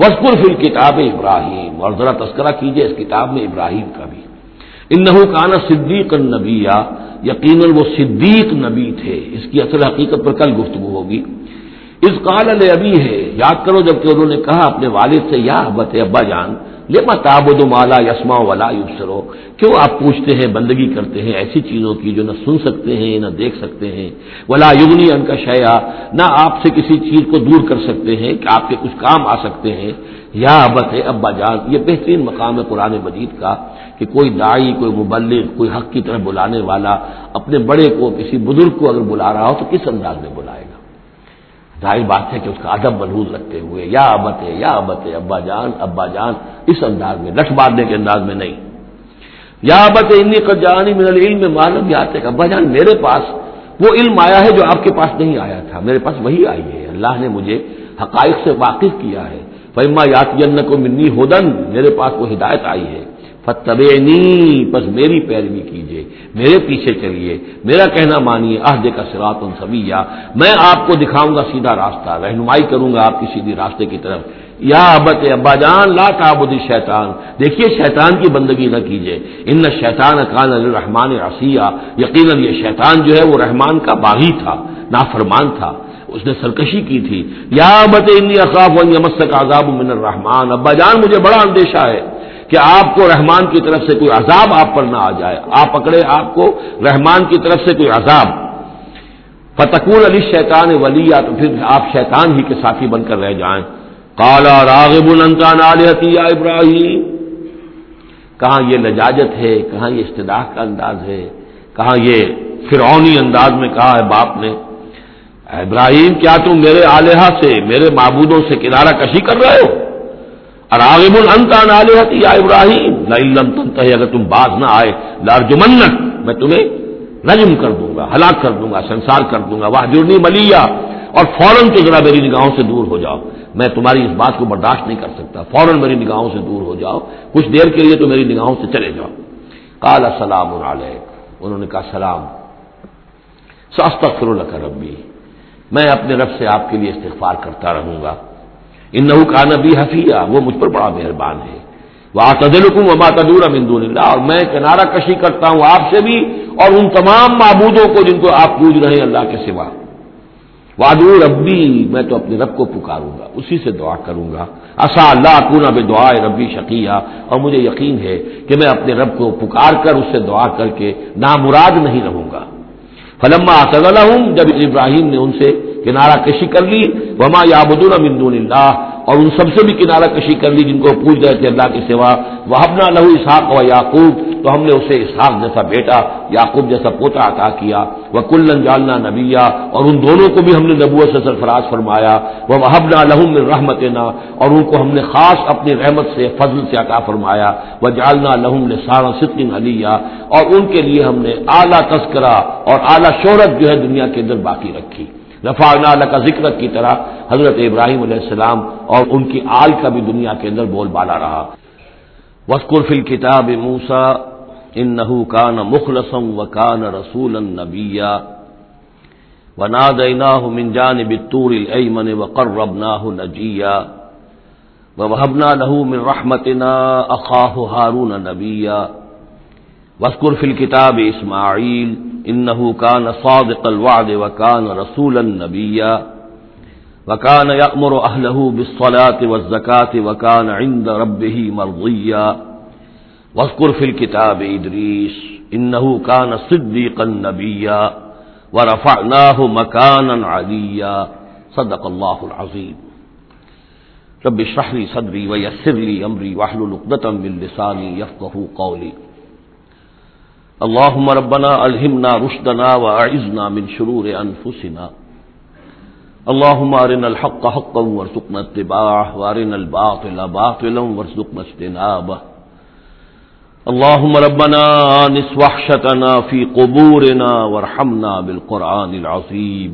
Whisker فل کتاب ابراہیم، اور ذرا تذکرہ کیجیے اس کتاب میں ابراہیم کا بھی۔ ان کانا صدیق نبی یقیناً وہ صدیق نبی تھے، اس کی اصل حقیقت پر کل گفتگو ہوگی۔ اس قال ابھی ہے یاد کرو جبکہ انہوں نے کہا، اپنے والد سے، یا بت ابا جان لما تابود مالا یسما ولا یوسرو کیوں آپ پوچھتے ہیں، بندگی کرتے ہیں ایسی چیزوں کی جو نہ سن سکتے ہیں، نہ دیکھ سکتے ہیں؟ ولا یگنی ان کا شیا نہ آپ سے کسی چیز کو دور کر سکتے ہیں کہ آپ کے کچھ کام آ سکتے ہیں۔ یا ابت ہے ابا جان، یہ بہترین مقام ہے قرآن مجید کا کہ کوئی دائی کوئی مبلغ، کوئی حق کی طرف بلانے والا اپنے بڑے کو، کسی بزرگ کو اگر بلا رہا ہو تو کس انداز میں بلائے؟ ظاہر بات ہے کہ اس کا ادب ملحوظ رکھتے ہوئے، یا ابت ہے یا ابت ہے ابا جان ابا جان، اس انداز میں لٹ مارنے کے انداز میں نہیں۔ یا ابت انی کا جانی من العلم، معلوم یا ابا جان میرے پاس وہ علم آیا ہے جو آپ کے پاس نہیں آیا تھا، میرے پاس وہی آئی ہے۔ اللہ نے مجھے حقائق سے واقف کیا ہے۔ فیما یات کو منی ہودن میرے پاس وہ ہدایت آئی ہے۔ فتبینی بس میری پیروی کیجیے میرے پیچھے چلیے، میرا کہنا مانیے، عہد کا سرات ان سبیا میں آپ کو دکھاؤں گا سیدھا راستہ، رہنمائی کروں گا آپ کی سیدھی راستے کی طرف۔ یا ابت ابا جان، لا تعبدی شیطان دیکھیے، شیطان کی بندگی نہ کیجیے ان شیطان کان الرحمان رسیہ یقیناً یہ شیطان جو ہے، وہ رحمان کا باغی تھا، نافرمان تھا۔ اس نے سرکشی کی تھی۔ یا بت انی اصاف کا عذاب من الرحمان ابا جان، مجھے بڑا اندیشہ ہے۔ کہ آپ کو رحمان کی طرف سے کوئی عذاب آپ پر نہ آ جائے۔ آپ پکڑے آپ کو رحمان کی طرف سے کوئی عذاب۔ فتقول علی شیطان ولی یا تو پھر آپ شیطان ہی کے ساتھی بن کر رہ جائیں۔ کالا راغب النکان یا ابراہیم کہاں یہ لجاجت ہے، کہاں یہ استداح کا انداز ہے، کہاں یہ فرعونی انداز میں کہا ہے باپ نے۔ ابراہیم، کیا تم میرے آلیہ سے، میرے معبودوں سے کنارہ کشی کر رہے ہو؟ اراغب النتا نالحتی یا ابراہیم لم تنت اگر تم باز نہ آئے لارجمنت میں تمہیں رجم کر دوں گا، ہلاک کر دوں گا، سنسار کر دوں گا وہ جرنی ملیا اور فوراً تو ذرا میری نگاہوں سے دور ہو جاؤ۔ میں تمہاری اس بات کو برداشت نہیں کر سکتا۔ فوراً میری نگاہوں سے دور ہو جاؤ۔ کچھ دیر کے لیے تو میری نگاہوں سے چلے جاؤ۔ کال السلام علیہ انہوں نے کہا، سلام۔ سستہ فرو ربی۔ میں اپنے رب سے آپ کے لیے استغفار کرتا رہوں گا۔ ان کا نبی حفیہ، وہ مجھ پر بڑا مہربان ہے۔ وہ آتدلکم وما تدور امدون اللہ اور میں کنارہ کشی کرتا ہوں آپ سے بھی اور ان تمام معبودوں کو جن کو آپ پوج رہے ہیں اللہ کے سوا۔ وادو ربی میں تو اپنے رب کو پکاروں گا، اسی سے دعا کروں گا۔ اصا اللہ کون بے دعا ربی شکیہ اور مجھے یقین ہے کہ میں اپنے رب کو پکار کر اس سے دعا کر کے نامراد نہیں رہوں گا۔ فلما صلی ہوں جب ابراہیم نے ان سے کنارہ کشی کر لی، وما یابدون من اللہ اور ان سب سے بھی کنارہ کشی کر لی جن کو پوچھ رہے تھے اللہ کے سوا وہ لہو اسحاق و یعقوب تو ہم نے اسے اسحاق جیسا بیٹا، یعقوب جیسا پوتا عطا کیا۔ وہ کلن جالنا نبیا اور ان دونوں کو بھی ہم نے نبوت سے سرفراز فرمایا۔ وہ وحبنا لہم رحمت نا اور ان کو ہم نے خاص اپنی رحمت سے، فضل سے عطا فرمایا۔ وہ جالنا لہم نے سارا ستن علیہ اور ان کے لیے ہم نے اعلیٰ تذکرہ اور اعلیٰ شہرت جو ہے دنیا کے اندر باقی رکھی۔ رفا کا ذکر کی طرح حضرت ابراہیم علیہ السلام اور ان کی آل کا بھی دنیا کے اندر بول بالا رہا۔ وسکر فل کتاب موسا ان نحو کان مخلصم و کان رسول نبیا۔ و نادنا من جانب الطور الایمن وقربناه نجيا ووهبنا له من رحمتنا اخاه هارون نبيا وسکر فل کتاب اسماعیل انه كان صادق الوعد وكان رسولا نبيا. وكان يأمر أهله بالصلاة والزكاة وكان عند ربه مرضيا. واذكر في الكتاب إدريس إنه كان صديقا نبيا. ورفعناه مكانا عليا. صدق الله العظيم. رب اشرح لي صدري ويسر لي أمري واحلل عقدة من لساني يفقهوا قولي. اللهم ربنا الهمنا رشدنا واعذنا من شرور انفسنا. اللهم ارنا الحق حقا وارزقنا اتباعه وارنا الباطل باطلا وارزقنا اجتنابه. اللهم ربنا انس وحشتنا في قبورنا وارحمنا بالقران العظيم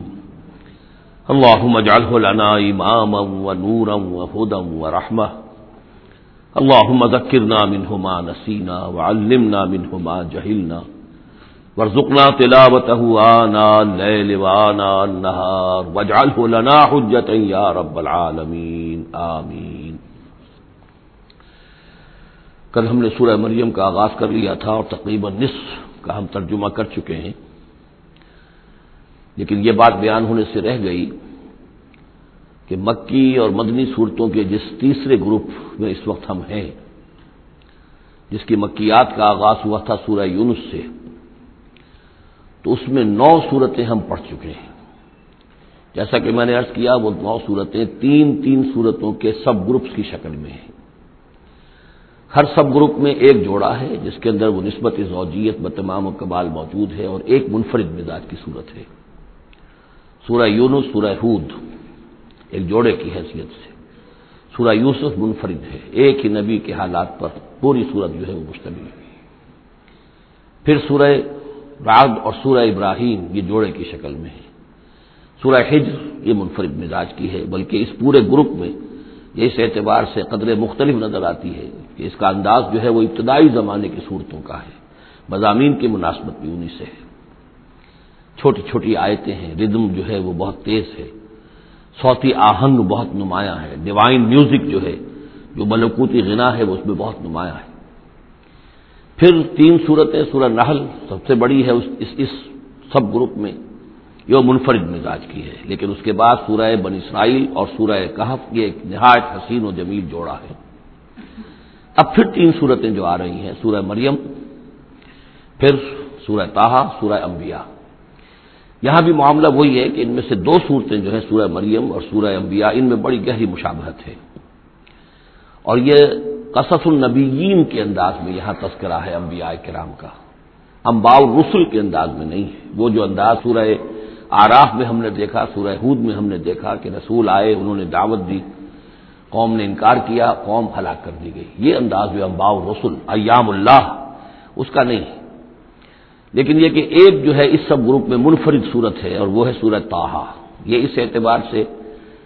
اللهم اجعله لنا اماما ونورا وهدى ورحمه اللهم ذكرنا منه ما نسينا وعلمنا منه ما جهلنا وارزقنا تلاوته آناء الليل وآناء النهار واجعله لنا حجة يا رب العالمين آمین۔ کل ہم نے سورہ مریم کا آغاز کر لیا تھا اور تقریباً نصف کا ہم ترجمہ کر چکے ہیں۔ لیکن یہ بات بیان ہونے سے رہ گئی کہ مکی اور مدنی صورتوں کے جس تیسرے گروپ میں اس وقت ہم ہیں، جس کی مکیات کا آغاز ہوا تھا سورہ یونس سے، تو اس میں نو صورتیں ہم پڑھ چکے ہیں۔ جیسا کہ میں نے ارض کیا، وہ نو صورتیں تین تین صورتوں کے سب گروپس کی شکل میں ہیں۔ ہر سب گروپ میں ایک جوڑا ہے، جس کے اندر وہ نسبت زوجیت بتمام و کمال موجود ہے اور ایک منفرد مزاج کی صورت ہے۔ سورہ یونس، سورہ ہود۔ ایک جوڑے کی حیثیت سے۔ سورہ یوسف منفرد ہے۔ ایک ہی نبی کے حالات پر پوری صورت جو ہے وہ مشتمل ہے۔ پھر سورہ راگ اور سورہ ابراہیم یہ جوڑے کی شکل میں ہے۔ سورہ حجر یہ منفرد مزاج کی ہے، بلکہ اس پورے گروپ میں یہ اس اعتبار سے قدرے مختلف نظر آتی ہے کہ اس کا انداز جو ہے وہ ابتدائی زمانے کی صورتوں کا ہے۔ مضامین کی مناسبت بھی انہیں سے ہے۔ چھوٹی چھوٹی آیتیں ہیں، ردم جو ہے وہ بہت تیز ہے۔ صوتی آہنگ بہت نمایاں ہے۔ ڈیوائن میوزک جو ہے جو ملکوتی غنا ہے وہ اس میں بہت نمایاں ہے۔ پھر تین صورتیں سورہ نحل سب سے بڑی ہے اس اس, اس سب گروپ میں یہ منفرد مزاج کی ہے۔ لیکن اس کے بعد سورہ بن اسرائیل اور سورہ کہف یہ ایک نہایت حسین و جمیل جوڑا ہے۔ اب پھر تین صورتیں جو آ رہی ہیں سورہ مریم پھر سورہ تاہا سورہ انبیاء۔ یہاں بھی معاملہ وہی ہے کہ ان میں سے دو صورتیں جو ہیں سورہ مریم اور سورہ انبیاء، ان میں بڑی گہری مشابہت ہے۔ اور یہ قصص النبیین کے انداز میں یہاں تذکرہ ہے انبیاء کرام کا۔ امباء رسول کے انداز میں نہیں ہے۔ وہ جو انداز سورہ آراف میں ہم نے دیکھا، سورہ ہود میں ہم نے دیکھا کہ رسول آئے، انہوں نے دعوت دی، قوم نے انکار کیا، قوم ہلاک کر دی گئی۔ یہ انداز جو امباء رسول ایام اللہ، اس کا نہیں۔ ہے لیکن یہ کہ ایک جو ہے اس سب گروپ میں منفرد صورت ہے اور وہ ہے سورت تاہا یہ اس اعتبار سے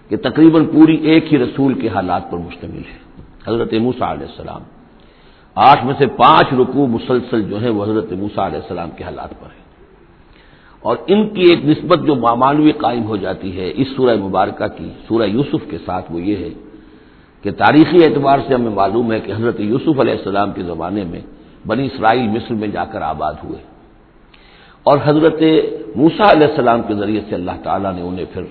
کہ تقریباً پوری ایک ہی رسول کے حالات پر مشتمل ہے۔ حضرت موسا علیہ السلام۔ آٹھ میں سے پانچ رکوع مسلسل جو ہے وہ حضرت موسا علیہ السلام کے حالات پر ہے اور ان کی ایک نسبت جو مانوی قائم ہو جاتی ہے اس سورہ مبارکہ کی، سورہ یوسف کے ساتھ وہ یہ ہے کہ تاریخی اعتبار سے ہمیں معلوم ہے کہ حضرت یوسف علیہ السلام کے زمانے میں بنی اسرائیل مصر میں جا کر آباد ہوئے۔ اور حضرت موسا علیہ السلام کے ذریعے سے اللہ تعالیٰ نے انہیں پھر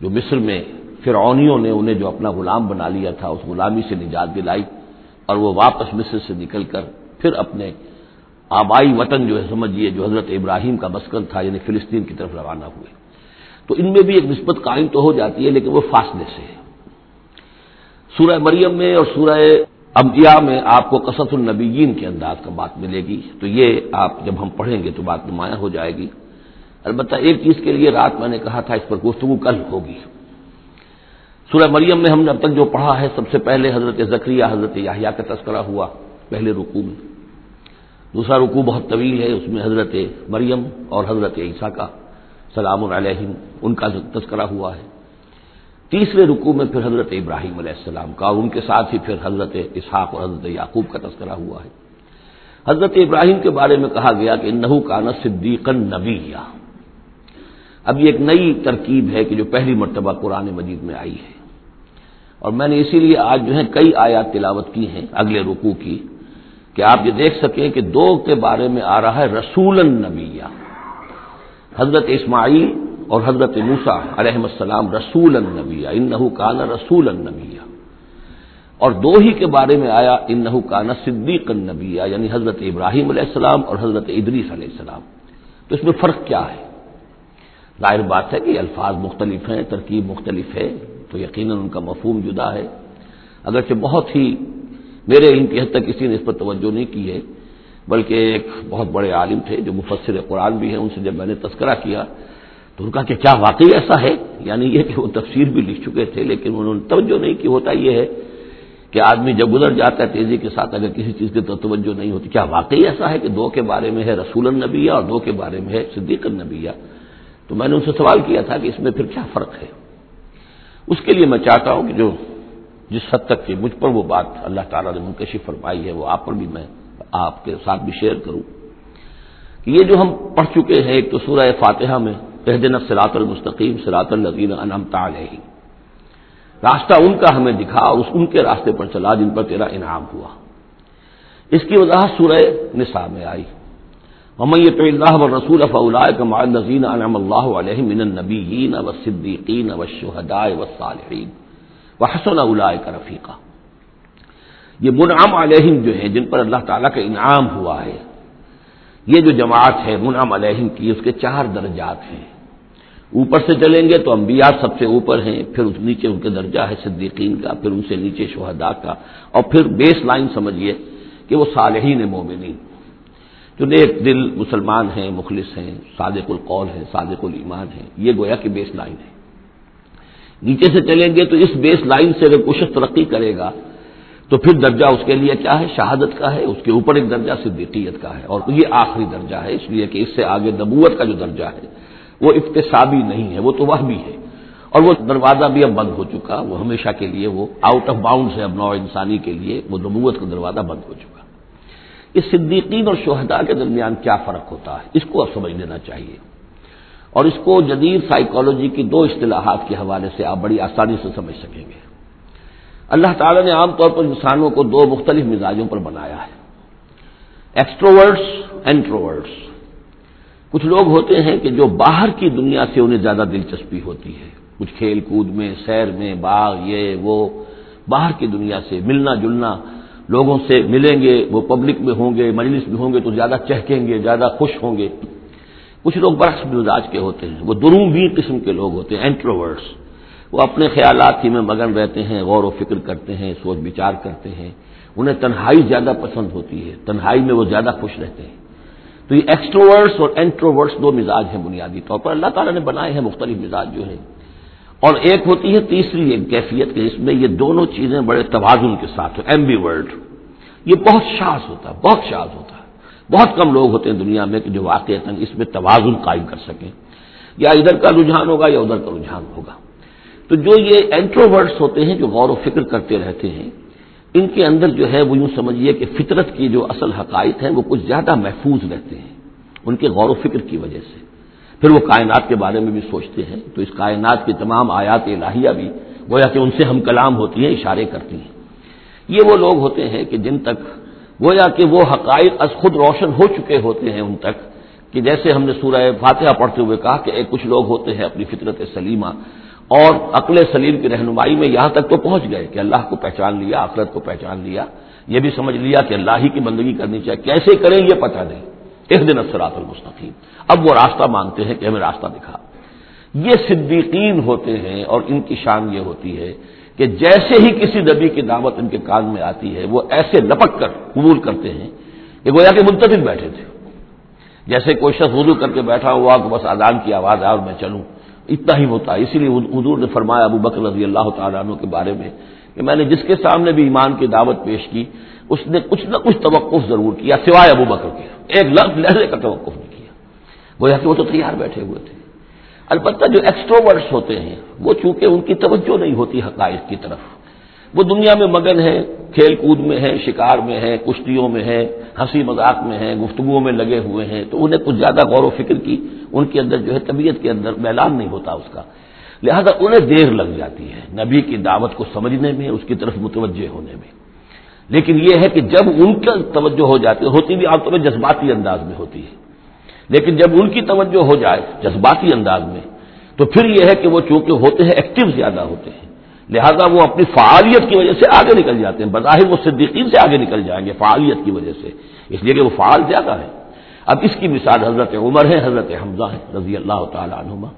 جو مصر میں فرعونیوں نے انہیں جو اپنا غلام بنا لیا تھا، اس غلامی سے نجات دلائی اور وہ واپس مصر سے نکل کر پھر اپنے آبائی وطن جو ہے سمجھیے جو حضرت ابراہیم کا مسکن تھا یعنی فلسطین کی طرف روانہ ہوئے۔ تو ان میں بھی ایک نسبت قائم تو ہو جاتی ہے، لیکن وہ فاصلے سے ہے۔ سورہ مریم میں اور سورہ انبیاء میں آپ کو قصص النبیین کے انداز کا بات ملے گی۔ تو یہ آپ جب ہم پڑھیں گے تو بات نمایاں ہو جائے گی۔ البتہ ایک چیز کے لیے رات میں نے کہا تھا، اس پر گفتگو کل ہوگی۔ سورہ مریم میں ہم نے اب تک جو پڑھا ہے، سب سے پہلے حضرت ذکریہ حضرت یاہیا کا تذکرہ ہوا، پہلے رکوع میں۔ دوسرا رکوع بہت طویل ہے، اس میں حضرت مریم اور حضرت عیسیٰ کا سلام علیہم، ان کا تذکرہ ہوا ہے۔ تیسرے رکوع میں پھر حضرت ابراہیم علیہ السلام کا اور ان کے ساتھ ہی پھر حضرت اسحاق اور حضرت یعقوب کا تذکرہ ہوا ہے۔ حضرت ابراہیم کے بارے میں کہا گیا کہ نحو کا صدیق نبی اب یہ ایک نئی ترکیب ہے کہ جو پہلی مرتبہ قرآن مجید میں آئی ہے۔ اور میں نے اسی لیے آج جو ہے کئی آیات تلاوت کی ہیں اگلے رکوع کی کہ آپ یہ دیکھ سکیں کہ دو کے بارے میں آ رہا ہے رسول النبیہ حضرت اسماعیل اور حضرت موسا علیہ السلام رسول النبیہ انہو کان رسول النبیہ اور دو ہی کے بارے میں آیا، انہو کان صدیق النبیہ یعنی حضرت ابراہیم علیہ السلام اور حضرت ادریس علیہ السلام۔ تو اس میں فرق کیا ہے؟ ظاہر بات ہے کہ الفاظ مختلف ہیں، ترکیب مختلف ہے، تو یقیناً ان کا مفہوم جدا ہے۔ اگرچہ بہت ہی میرے علم کی حد تک کسی نے اس پر توجہ نہیں کی ہے، بلکہ ایک بہت بڑے عالم تھے جو مفسر قرآن بھی ہیں، ان سے جب میں نے تذکرہ کیا تو ان کا کہ کیا واقعی ایسا ہے؟ یعنی یہ کہ وہ تفسیر بھی لکھ چکے تھے، لیکن انہوں نے توجہ نہیں کی۔ ہوتا یہ ہے کہ آدمی جب گزر جاتا ہے تیزی کے ساتھ، اگر کسی چیز کی تو توجہ نہیں ہوتی۔ کیا واقعی ایسا ہے کہ دو کے بارے میں ہے رسول النبیہ اور دو کے بارے میں ہے صدیق النبیہ؟ تو میں نے ان سے سوال کیا تھا کہ اس میں پھر کیا فرق ہے؟ اس کے لیے میں چاہتا ہوں کہ جو جس حد تک کہ مجھ پر وہ بات اللہ تعالیٰ نے منکشی فرمائی ہے، وہ آپ پر بھی میں آپ کے ساتھ بھی شیئر کروں کہ یہ جو ہم پڑھ چکے ہیں، ایک تو سورہ فاتحہ میں دن سلاط المستقیم سلاط الدین انم علیہ راستہ ان کا ہمیں دکھا اور اس ان کے راستے پر چلا جن پر تیرا انعام ہوا۔ اس کی وضاحت سورہ نساء میں آئی۔ ہمیں تو اللہ و رسول نذین انعم اللہ علیہ من النبیین و صدیقین و شہداء و صالحین و حسن کا رفیقہ یہ منعم علیہم جو ہیں، جن پر اللہ تعالیٰ کا انعام ہوا ہے، یہ جو جماعت ہے، منعم علیہم کی، اس کے چار درجات ہیں۔ اوپر سے چلیں گے تو انبیاء سب سے اوپر ہیں، پھر اس نیچے ان کے درجہ ہے صدیقین کا، پھر ان سے نیچے شہداء کا، اور پھر بیس لائن سمجھیے کہ وہ صالحین مومنین۔ جو نیک دل مسلمان ہیں، مخلص ہیں، صادق القول ہیں، صادق الایمان ہیں، یہ گویا کہ بیس لائن ہے نیچے سے چلیں گے تو اس بیس لائن سے اگر کچھ ترقی کرے گا، تو پھر درجہ اس کے لیے کیا ہے؟ شہادت کا ہے، اس کے اوپر ایک درجہ صدیقیت کا ہے، اور یہ آخری درجہ ہے، اس لیے کہ اس سے آگے نبوت کا جو درجہ ہے وہ اقتصابی نہیں ہے، وہ تو وہ بھی ہے۔ اور وہ دروازہ بھی اب بند ہو چکا، وہ ہمیشہ کے لیے وہ آؤٹ آف باؤنڈ ہے، اب نو انسانی کے لیے وہ نبوت کا دروازہ بند ہو چکا۔ اس صدیقین اور شہداء کے درمیان کیا فرق ہوتا ہے؟ اس کو اب سمجھ لینا چاہیے۔ اور اس کو جدید سائیکالوجی کی دو اصطلاحات کے حوالے سے آپ بڑی آسانی سے سمجھ سکیں گے۔ اللہ تعالیٰ نے عام طور پر انسانوں کو دو مختلف مزاجوں پر بنایا ہے۔ ایکسٹروورڈس اینٹروورڈس کچھ لوگ ہوتے ہیں کہ جو باہر کی دنیا سے انہیں زیادہ دلچسپی ہوتی ہے۔ کچھ کھیل کود میں، سیر میں، باغ، یہ، وہ، باہر کی دنیا سے ملنا جلنا، لوگوں سے ملیں گے، وہ پبلک میں ہوں گے، مجلس میں ہوں گے تو زیادہ چہکیں گے، زیادہ خوش ہوں گے۔ کچھ لوگ برعکس مزاج کے ہوتے ہیں۔ وہ دروں بھی قسم کے لوگ ہوتے ہیں اینٹروورڈس وہ اپنے خیالات ہی میں مگن رہتے ہیں، غور و فکر کرتے ہیں سوچ بچار کرتے ہیں۔ انہیں تنہائی زیادہ پسند ہوتی ہے، تنہائی میں وہ زیادہ خوش رہتے ہیں۔ تو یہ ایکسٹروورس اور اینٹروورس دو مزاج ہیں بنیادی طور پر۔ اللہ تعالیٰ نے بنائے ہیں مختلف مزاج جو ہیں۔ اور ایک ہوتی ہے تیسری ایک کیفیت کے اس میں یہ دونوں چیزیں بڑے توازن کے ساتھ ایم بی ورلڈ یہ بہت شاذ ہوتا ہے، بہت شاذ ہوتا ہے۔ بہت کم لوگ ہوتے ہیں دنیا میں کہ جو واقع اس میں توازن قائم کر سکیں۔ یا ادھر کا رجحان ہوگا یا ادھر کا رجحان ہوگا۔ تو جو یہ اینٹروورٹس ہوتے ہیں جو غور و فکر کرتے رہتے ہیں ان کے اندر جو ہے وہ یوں سمجھیے کہ فطرت کی جو اصل حقائق ہیں وہ کچھ زیادہ محفوظ رہتے ہیں، ان کے غور و فکر کی وجہ سے۔ پھر وہ کائنات کے بارے میں بھی سوچتے ہیں، تو اس کائنات کی تمام آیات الہیہ بھی گویا کہ ان سے ہم کلام ہوتی ہیں، اشارے کرتی ہیں۔ یہ وہ لوگ ہوتے ہیں کہ جن تک گویا کہ وہ حقائق از خود روشن ہو چکے ہوتے ہیں ان تک، کہ جیسے ہم نے سورہ فاتحہ پڑھتے ہوئے کہا کہ کچھ لوگ ہوتے ہیں اپنی فطرت سلیمہ اور عقل سلیم کی رہنمائی میں یہاں تک تو پہنچ گئے کہ اللہ کو پہچان لیا، آخرت کو پہچان لیا، یہ بھی سمجھ لیا کہ اللہ ہی کی بندگی کرنی چاہیے۔ کیسے کریں یہ پتہ نہیں۔ ایک دن اثرات المستقیم۔ اب وہ راستہ مانگتے ہیں کہ ہمیں راستہ دکھا۔ یہ صدیقین ہوتے ہیں اور ان کی شان یہ ہوتی ہے کہ جیسے ہی کسی نبی کی دعوت ان کے کان میں آتی ہے، وہ ایسے لپک کر قبول کرتے ہیں کہ گویا کہ منتظر بیٹھے تھے۔ جیسے کوئی شخص وضو کر کے بیٹھا ہوا کہ بس آدان کی آواز آئے اور میں چلوں۔ اتنا ہی ہوتا ہے اسی لیے حضور نے فرمایا ابو بکر رضی اللہ تعالیٰ عنہ کے بارے میں کہ میں نے جس کے سامنے بھی ایمان کی دعوت پیش کی، اس نے کچھ نہ کچھ توقف ضرور کیا، سوائے ابو بکر کے۔ ایک لفظ لہجے کا توقف نہیں کیا۔ گویا کہ وہ تو تیار بیٹھے ہوئے تھے۔ البتہ جو ایکسٹروورٹس ہوتے ہیں، وہ چونکہ ان کی توجہ نہیں ہوتی حقائق کی طرف۔ وہ دنیا میں مگن ہے کھیل کود میں ہے شکار میں ہے کشتیوں میں ہے ہنسی مذاق میں ہے گفتگو میں لگے ہوئے ہیں، تو انہیں کچھ زیادہ غور و فکر کی، ان کے اندر جو ہے طبیعت کے اندر میلان نہیں ہوتا اس کا۔ لہذا انہیں دیر لگ جاتی ہے نبی کی دعوت کو سمجھنے میں، اس کی طرف متوجہ ہونے میں۔ لیکن یہ ہے کہ جب ان کا توجہ ہو جاتی ہے ہوتی بھی آپ طور جذباتی انداز میں ہوتی ہے۔ لیکن جب ان کی توجہ ہو جائے جذباتی انداز میں، تو پھر یہ ہے کہ وہ چونکہ ہوتے ہیں، ایکٹیو زیادہ ہوتے ہیں۔ لہذا وہ اپنی فعالیت کی وجہ سے آگے نکل جاتے ہیں۔ بظاہر وہ صدیقین سے آگے نکل جائیں گے فعالیت کی وجہ سے۔ اس لیے کہ وہ فعال زیادہ ہے اب اس کی مثال حضرت عمر ہے حضرت حمزہ ہے رضی اللہ تعالی عنہما۔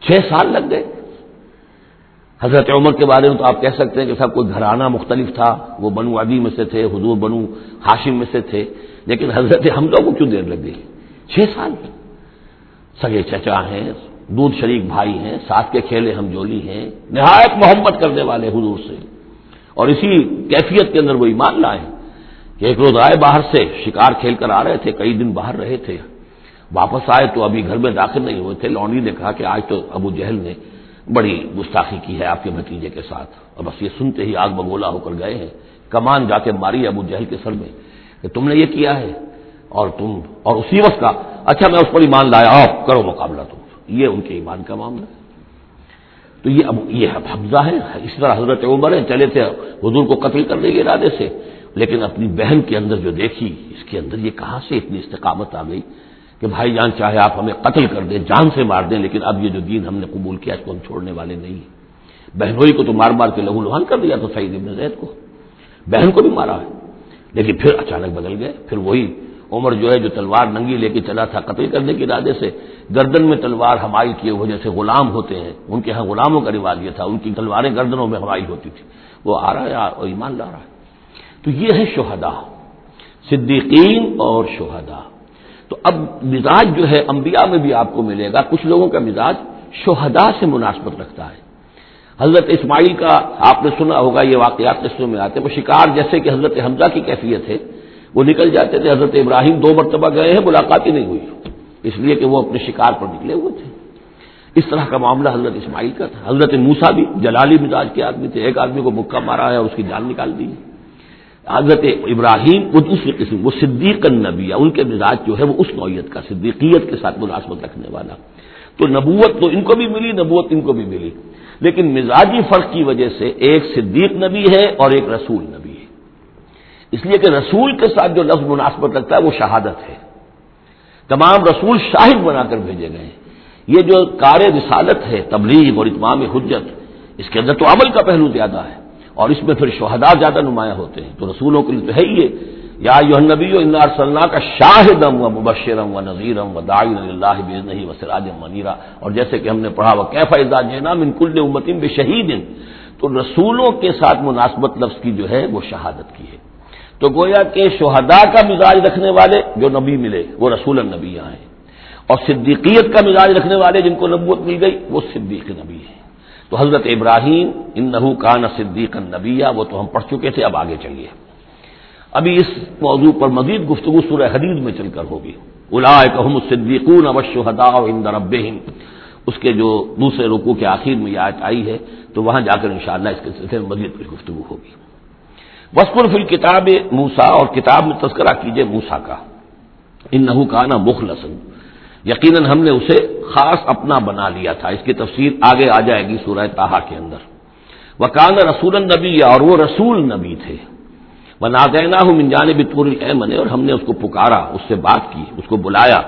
چھ سال لگ گئے۔ حضرت عمر کے بارے میں تو آپ کہہ سکتے ہیں کہ سب کوئی گھرانہ مختلف تھا۔ وہ بنو ادی میں سے تھے، حضور بنو ہاشم میں سے تھے۔ لیکن حضرت حمزہ کو کیوں دیر لگ گئی؟ چھ سال۔ سگے چچا ہیں۔ دودھ شریک بھائی ہیں، ساتھ کے کھیلے ہم جولی ہیں، نہایت محبت کرنے والے حضور سے۔ اور اسی کیفیت کے اندر وہ ایمان لائے۔ کہ ایک روز آئے باہر سے، شکار کھیل کر آ رہے تھے، کئی دن باہر رہے تھے۔ واپس آئے تو ابھی گھر میں داخل نہیں ہوئے تھے۔ لونڈی نے کہا کہ آج تو ابو جہل نے بڑی گستاخی کی ہے آپ کے بھتیجے کے ساتھ۔ اور بس یہ سنتے ہی آگ بگولا ہو کر گئے ہیں۔ کمان جا کے ماری ابو جہل کے سر میں کہ تم نے یہ کیا ہے؟ اور تم، اور اسی وقت کا اچھا میں اس پر ایمان لایا آپ کرو مقابلہ تم۔ یہ ان کے ایمان کا معاملہ ہے۔ تو یہ اب یہ حفظہ ہے، اس طرح حضرت عمر ہے چلے تھے حضور کو قتل کرنے کے ارادے سے۔ لیکن اپنی بہن کے اندر جو دیکھی، اس کے اندر یہ کہاں سے اتنی استقامت آ گئی کہ بھائی جان چاہے آپ ہمیں قتل کر دیں، جان سے مار دیں، لیکن اب یہ جو دین ہم نے قبول کیا، اس کو ہم چھوڑنے والے نہیں بہنوئی کو تو مار مار کے لہو لوہان کر دیا تو سعید ابن زید کو۔ بہن کو بھی مارا ہے۔ لیکن پھر اچانک بدل گئے۔ پھر وہی عمر جو ہے، جو تلوار ننگی لے کے چلا تھا قتل کرنے کے ارادے سے گردن میں تلوار ہمائی کیے ہوئے جیسے غلام ہوتے ہیں۔ ان کے ہاں غلاموں کا رواج یہ تھا، ان کی تلواریں گردنوں میں ہمائی ہوتی تھی وہ آ رہا ہے ایمان لا رہا ہے۔ تو یہ ہے شہدا صدیقین اور شہدا تو اب مزاج جو ہے، انبیاء میں بھی آپ کو ملے گا۔ کچھ لوگوں کا مزاج شہدا سے مناسبت رکھتا ہے۔ حضرت اسماعیل کا آپ نے سنا ہوگا، یہ واقعات قصوں میں آتے ہیں۔ وہ شکار جیسے کہ حضرت حمزہ کی کیفیت ہے۔ وہ نکل جاتے تھے، حضرت ابراہیم دو مرتبہ گئے ہیں، ملاقات ہی نہیں ہوئی۔ اس لیے کہ وہ اپنے شکار پر نکلے ہوئے تھے۔ اس طرح کا معاملہ حضرت اسماعیل کا تھا۔ حضرت موسا بھی جلالی مزاج کے آدمی تھے۔ ایک آدمی کو مکہ مارا ہے اور اس کی جان نکال دی۔ حضرت ابراہیم وہ دوسری قسم، وہ صدیق النبی ان کے مزاج جو ہے وہ اس نوعیت کا، صدیقیت کے ساتھ ملازمت رکھنے والا۔ تو نبوت تو ان کو بھی ملی، نبوت ان کو بھی ملی۔ لیکن مزاجی فرق کی وجہ سے ایک صدیق نبی ہے اور ایک رسول نبی ہے۔ اس لیے کہ رسول کے ساتھ جو لفظ مناسبت رکھتا ہے وہ شہادت ہے۔ تمام رسول شاہد بنا کر بھیجے گئے یہ جو کار رسالت ہے، تبلیغ اور اتمام حجت، اس کے اندر تو عمل کا پہلو زیادہ ہے۔ اور اس میں پھر شہداء زیادہ نمایاں ہوتے ہیں۔ تو رسولوں کے لیے تو ہے ہی یہ۔ یا یو نبی و انار صلاح کا شاہدم و مبشرم و نذیرم و داعی اللہ نہیں و سراج منیرا۔ اور جیسے کہ ہم نے پڑھا وہ کیفا ادا جینا من کل امتیم بے شہید تو رسولوں کے ساتھ مناسبت لفظ کی جو ہے، وہ شہادت کی ہے۔ تو گویا کہ شہداء کا مزاج رکھنے والے جو نبی ملے، وہ رسول النبی یہاں ہیں۔ اور صدیقیت کا مزاج رکھنے والے جن کو نبوت مل گئی، وہ صدیق نبی ہے تو حضرت ابراہیم ان نحو کان صدیق النبیہ وہ تو ہم پڑھ چکے تھے، اب آگے چلیے۔ ابھی اس موضوع پر مزید گفتگو سورہ حدید میں چل کر ہوگی۔ الاحم صدیقون ابشہدا رب اس کے جو دوسرے رکوع کے آخر میں یہ آئی ہے، تو وہاں جا کر انشاءاللہ اس کے سلسلے میں مزید کچھ گفتگو ہوگی۔ وسپر فل کتاب موسا اور کتاب میں تذکرہ کیجیے موسا کا۔ ان نحو کا نا مخلصن یقیناً ہم نے اسے خاص اپنا بنا لیا تھا۔ اس کی تفسیر آگے آ جائے گی سورہ تاہا کے اندر۔ وہ کان رسول نبی اور وہ رسول نبی تھے۔ وہ نادینا ہوں منجان بھی تور بنے اور ہم نے اس کو پکارا، اس سے بات کی، اس کو بلایا۔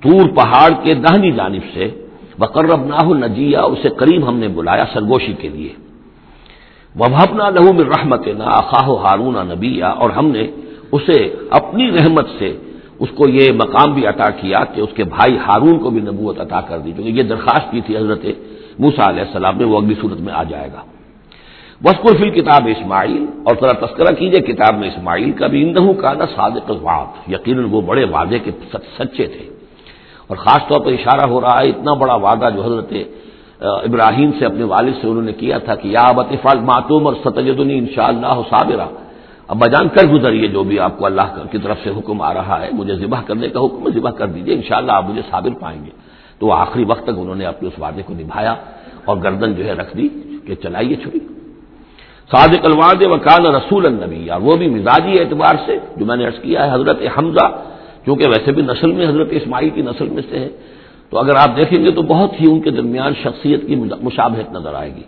تور پہاڑ کے دہنی جانب سے۔ بقرب نہ نجیا اسے قریب ہم نے بلایا سرگوشی کے لیے۔ وبنا لہو میں رحمت نہ اخاہ ہارون نبیا اور ہم نے اسے اپنی رحمت سے اس کو یہ مقام بھی عطا کیا کہ اس کے بھائی ہارون کو بھی نبوت عطا کر دی کیونکہ یہ درخواست کی تھی حضرت موسا علیہ السلام نے وہ اگلی صورت میں آ جائے گا۔ وسکر فی کتاب اسماعیل اور ذرا تذکرہ کیجیے، کتاب میں اسماعیل کا بھی اندہ کا نا صادق وعد یقیناً وہ بڑے وعدے کے سچے تھے۔ اور خاص طور پر اشارہ ہو رہا ہے، اتنا بڑا وعدہ جو حضرت ابراہیم سے اپنے والد سے انہوں نے کیا تھا کہ یا بطفال ماتوم اور ستجدنی ان شاء اللہ صابرہ اب بجان کر گزریے جو بھی آپ کو اللہ کی طرف سے حکم آ رہا ہے، مجھے ذبح کرنے کا حکم ذبح کر دیجیے انشاءاللہ آپ مجھے صابر پائیں گے۔ تو آخری وقت تک انہوں نے اپنے اس وعدے کو نبھایا اور گردن جو ہے رکھ دی کہ چلائیے چھری۔ صادق الواد وکان رسول النبی، اور وہ بھی مزاجی اعتبار سے جو میں نے عرض کیا ہے، حضرت حمزہ کیونکہ ویسے بھی نسل میں حضرت اسماعیل کی نسل میں سے ہے۔ تو اگر آپ دیکھیں گے تو بہت ہی ان کے درمیان شخصیت کی مشابہت نظر آئے گی۔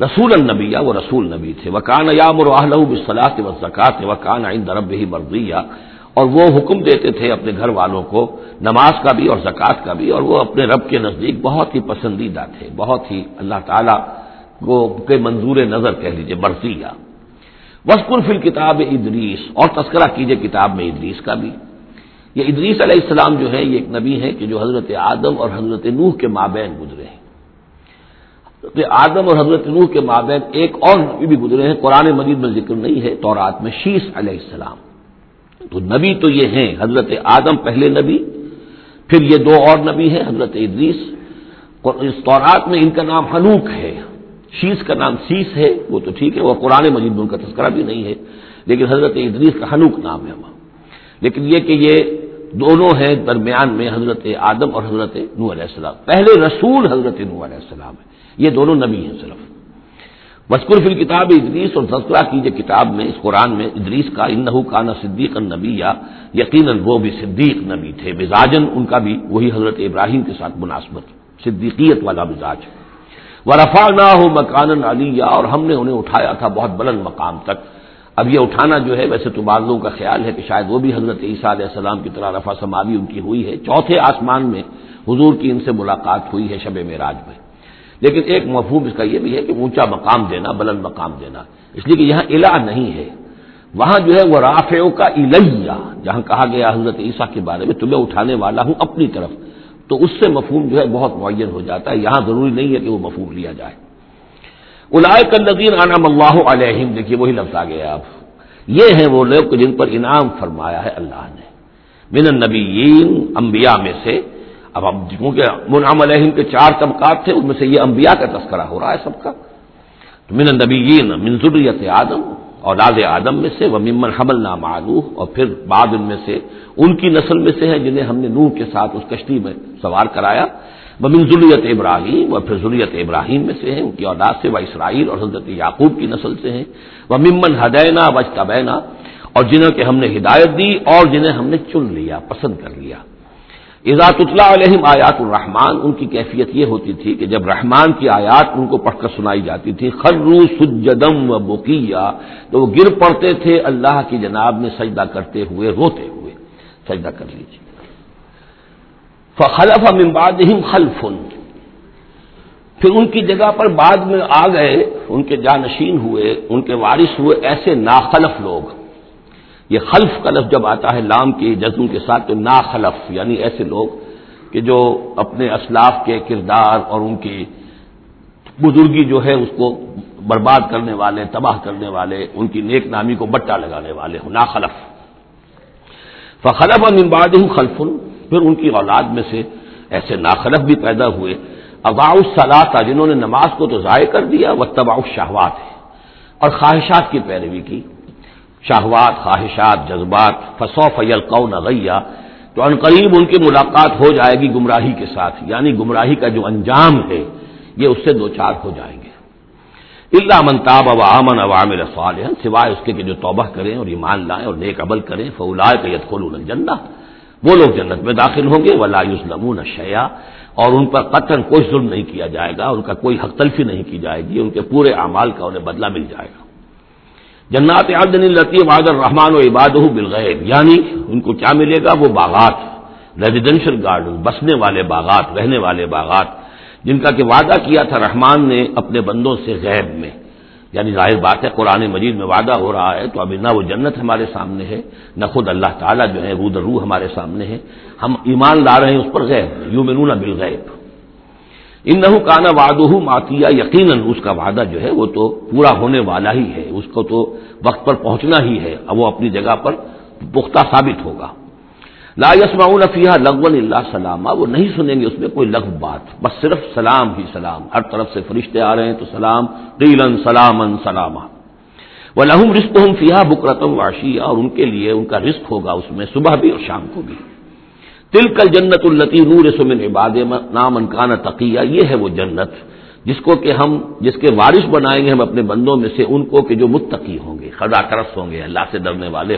رسول النبی وہ رسول نبی تھے۔ وکان یام الحل بصلاح و زکات وکان عند رب ہی مرضیہ۔ اور وہ حکم دیتے تھے اپنے گھر والوں کو نماز کا بھی اور زکوٰۃ کا بھی۔ اور وہ اپنے رب کے نزدیک بہت ہی پسندیدہ تھے۔ بہت ہی اللہ تعالیٰ کے منظور نظر کہہ لیجیے برسیہ وسکر فل کتاب ادریس۔ اور تذکرہ کیجیے کتاب میں ادریس کا بھی۔ یہ ادریس علیہ السلام جو ہے یہ ایک نبی ہے کہ جو حضرت آدم اور حضرت نوح کے مابین گزرے ہیں۔ حضرت آدم اور حضرت نوح کے مابین ایک اور نبی بھی گزرے ہیں، قرآن مجید میں ذکر نہیں ہے، تورات میں شیش علیہ السلام۔ تو نبی تو یہ ہیں، حضرت آدم پہلے نبی، پھر یہ دو اور نبی ہیں، حضرت ادریس۔ اس تورات میں ان کا نام حنوک ہے۔ شیس کا نام سیس ہے، وہ تو ٹھیک ہے، وہ قرآن مجید میں ان کا تذکرہ بھی نہیں ہے، لیکن حضرت ادریس کا حنوک نام ہے وہاں۔ لیکن یہ کہ یہ دونوں ہیں درمیان میں حضرت آدم اور حضرت نو علیہ السلام۔ پہلے رسول حضرت نو علیہ السلام ہے یہ دونوں نبی ہیں صرف۔ مذکر فی کتاب ادریس اور تذکرہ کیجیے کتاب میں، اس قرآن میں، ادریس کا انہو کانا صدیق النبی یا یقیناً وہ بھی صدیق نبی تھے۔ مزاجن ان کا بھی وہی حضرت ابراہیم کے ساتھ مناسبت، صدیقیت والا مزاج۔ وہ رفا نہ ہو مکان علی اور ہم نے انہیں اٹھایا تھا بہت بلند مقام تک۔ اب یہ اٹھانا جو ہے، ویسے تو بعض لوگوں کا خیال ہے کہ شاید وہ بھی حضرت عیسیٰ علیہ السلام کی طرح رفا سماوی ان کی ہوئی ہے۔ چوتھے آسمان میں حضور کی ان سے ملاقات ہوئی ہے شب معراج میں۔ لیکن ایک مفہوم اس کا یہ بھی ہے کہ اونچا مقام دینا، بلند مقام دینا۔ اس لیے کہ یہاں الہ نہیں ہے۔ وہاں جو ہے، وہ رافیوں کا الیہ، جہاں کہا گیا حضرت عیسیٰ کے بارے میں، تمہیں اٹھانے والا ہوں اپنی طرف۔ تو اس سے مفہوم جو ہے، بہت معین ہو جاتا ہے۔ یہاں ضروری نہیں ہے کہ وہ مفہوم لیا جائے۔ الائے الدین انعام اللہ علیہم۔ دیکھیے وہی لفظ آ گیا اب۔ یہ ہیں وہ لوگ جن پر انعام فرمایا ہے اللہ نے۔ من النبیین، انبیاء میں سے۔ اب اب کیونکہ منعم علیہم کے چار طبقات تھے، ان میں سے یہ انبیاء کا تذکرہ ہو رہا ہے سب کا۔ تو من النبیین، من ذریت آدم اور راز آدم میں سے۔ وہ ممن حمل نام اور پھر بعد ان میں سے، ان کی نسل میں سے ہیں جنہیں ہم نے نوح کے ساتھ اس کشتی میں سوار کرایا۔ بمن ضروریت ابراہیم، اور پھر ضروریت ابراہیم میں سے ہیں، ان کی اولاد سے وہ اسرائیل اور حضرت یعقوب کی نسل سے ہیں۔ وہ ممن ہدینا وج تبینا اور جنہوں کے ہم نے ہدایت دی اور جنہیں ہم نے چن لیا، پسند کر لیا۔ اضاط اطلاع علیہم آیات الرحمان ان کی کیفیت یہ ہوتی تھی کہ جب رحمان کی آیات ان کو پڑھ کر سنائی جاتی تھی خرو سجدم و بکیا تو وہ گر پڑتے تھے، اللہ کی جناب میں سجدہ کرتے ہوئے، روتے ہوئے سجدہ کر لیجیے فخلف امباد خلف. پھر ان کی جگہ پر بعد میں آ گئے، ان کے جانشین ہوئے، ان کے وارث ہوئے، ایسے ناخلف لوگ۔ یہ خلف کا لفظ جب آتا ہے لام کی جزم کے ساتھ، تو ناخلف یعنی ایسے لوگ کہ جو اپنے اسلاف کے کردار اور ان کی بزرگی جو ہے، اس کو برباد کرنے والے، تباہ کرنے والے، ان کی نیک نامی کو بٹا لگانے والے ہوں، ناخلف۔ فخلف امباد خلفن پھر ان کی اولاد میں سے ایسے ناخلف بھی پیدا ہوئے۔ اباؤ صلاح تھا جنہوں نے نماز کو تو ضائع کر دیا وہ تباؤ شہوات ہے اور خواہشات کی پیروی کی۔ شہوات، خواہشات، جذبات فسو فیل قو نغیا تو عنقریب ان کی ملاقات ہو جائے گی گمراہی کے ساتھ۔ یعنی گمراہی کا جو انجام ہے، یہ اس سے دو چار ہو جائیں گے۔ اللہ منتاب و امن عوام رسوال سوائے اس کے کہ جو توبہ کریں اور ایمان لائیں اور نیک عمل کریں فولا کا یت کھول وہ لوگ جنت میں داخل ہوں گے، ولا یوسلمون شیا اور ان پر قطن کوئی ظلم نہیں کیا جائے گا، ان کا کوئی حق تلفی نہیں کی جائے گی، ان کے پورے اعمال کا انہیں بدلہ مل جائے گا۔ جنات عدن التی واد الرحمان و عباد بالغیب یعنی ان کو کیا ملے گا؟ وہ باغات ریزیڈینشل گارڈن بسنے والے باغات، رہنے والے باغات۔ جن کا کہ وعدہ کیا تھا رحمان نے اپنے بندوں سے غیب میں۔ یعنی ظاہر بات ہے، قرآن مجید میں وعدہ ہو رہا ہے تو ابھی نہ وہ جنت ہمارے سامنے ہے، نہ خود اللہ تعالیٰ جو ہے رود روح ہمارے سامنے ہے۔ ہم ایمان لا رہے ہیں اس پر غیر یوں منون بل غیب ان نہ کانا وعدہ ماتیا یقیناً، اس کا وعدہ جو ہے وہ تو پورا ہونے والا ہی ہے، اس کو تو وقت پر پہنچنا ہی ہے اب وہ اپنی جگہ پر پختہ ثابت ہوگا۔ لا یسمعون فیہا لغون اللہ سلامہ وہ نہیں سنیں گے اس میں کوئی لغو بات، بس صرف سلام ہی سلام، ہر طرف سے فرشتے آ رہے ہیں تو سلام قیلن سلامن سلامہ وہ لہم رسک ہوں فیحا بکرتم واشیا اور ان کے لیے ان کا رزق ہوگا اس میں، صبح بھی اور شام کو بھی۔ تل کل جنت التی نور سمن عباد نام انکان تقیہ یہ ہے وہ جنت، جس کو کہ ہم، جس کے وارث بنائیں گے ہم اپنے بندوں میں سے ان کو کہ جو متقی ہوں گے خدا کرس ہوں گے، اللہ سے ڈرنے والے ہوں